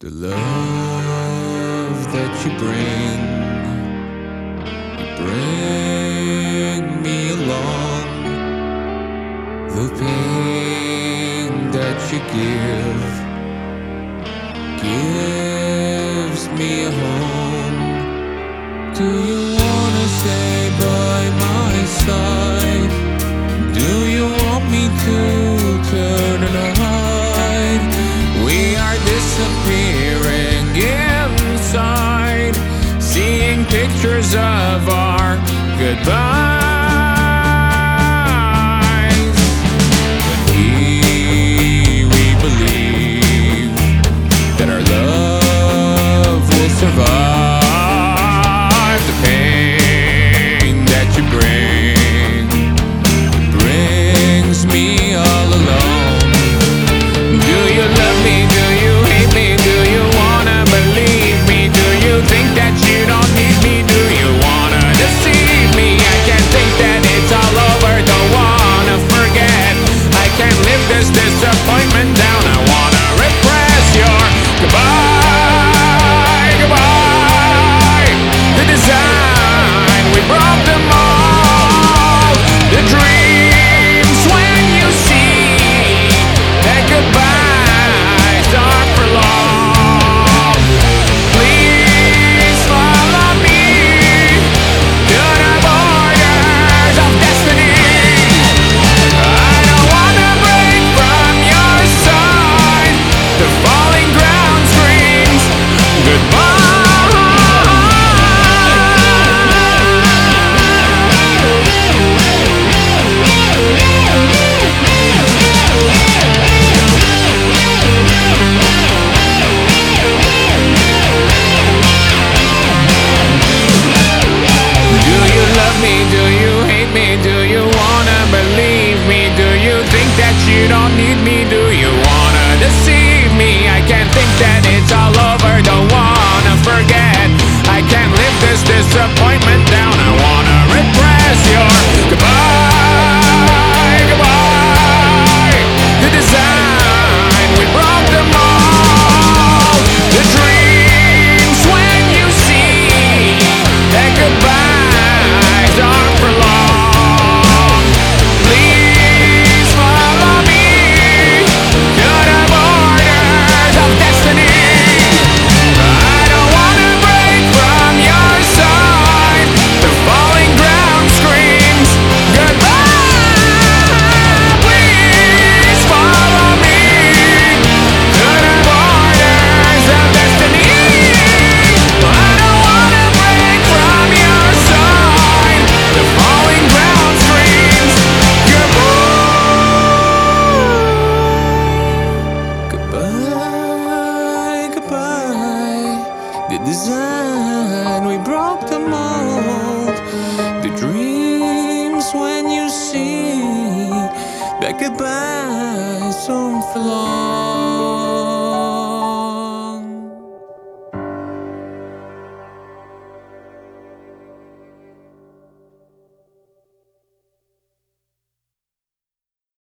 The love that you bring, you bring me along. The pain that you give, gives me a home. Do you wanna stay by my side? Do you want me to turn and hide? We are disappearing. pictures of our goodbyes. But we, we believe that our love will survive the pain that you bring, It brings me. you don't need me to goodbye soon for long.